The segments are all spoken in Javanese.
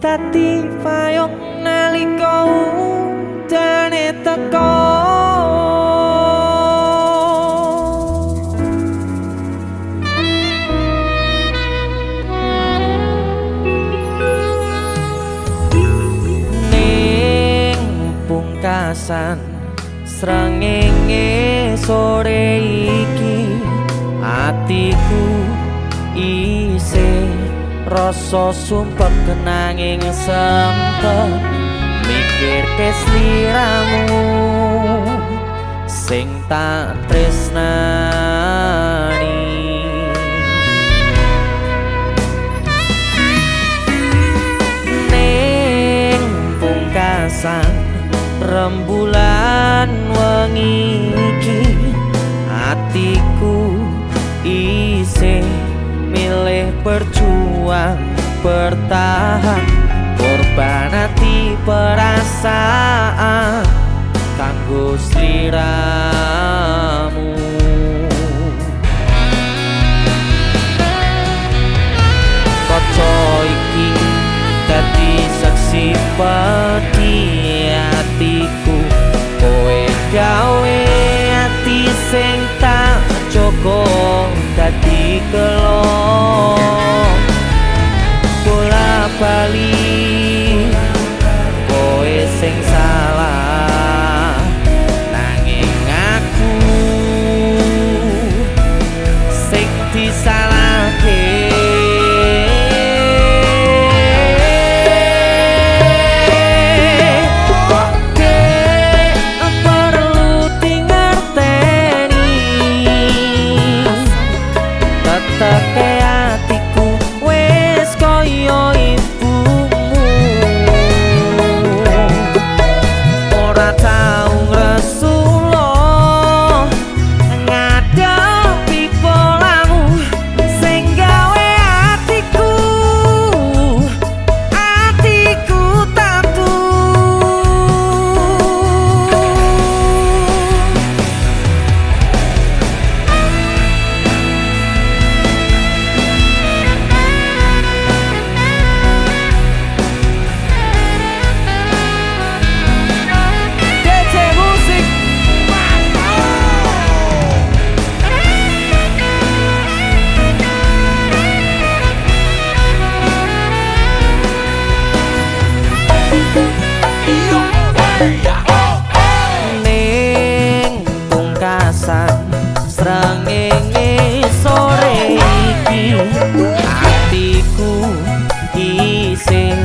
Tati payung nalika udane teko Ning pungkasan srengenge sore iki atiku isih rasa sumpek kenanging sempet. Mikir kesliramu sing tak tresnani. Ning pungkasan rembulan wengi iki atiku isih milih berjuang bertahan. Korban hati perasaan kanggo sliramu isih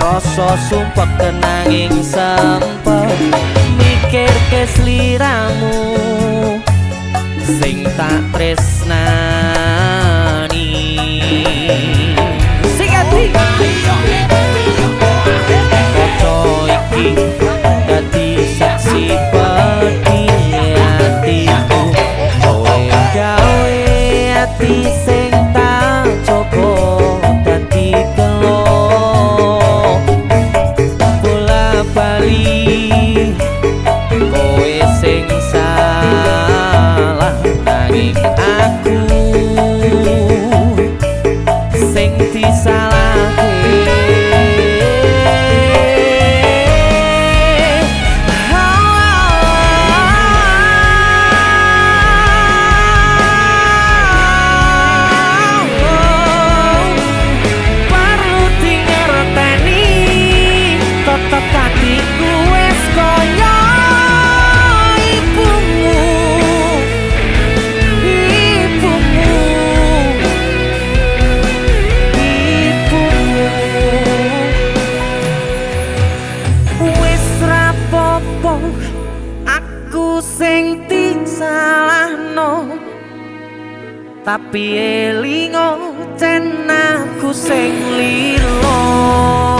rasa sumpek kenanging sempet mikir kesliramu sing tak tresnani. Sing ati sing disalahno tapi elingo cen aku sing lilo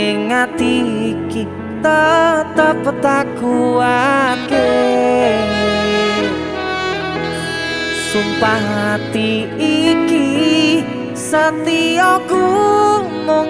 nanging ati iki tetep tak kuatke sumpah hati iki setiaku mung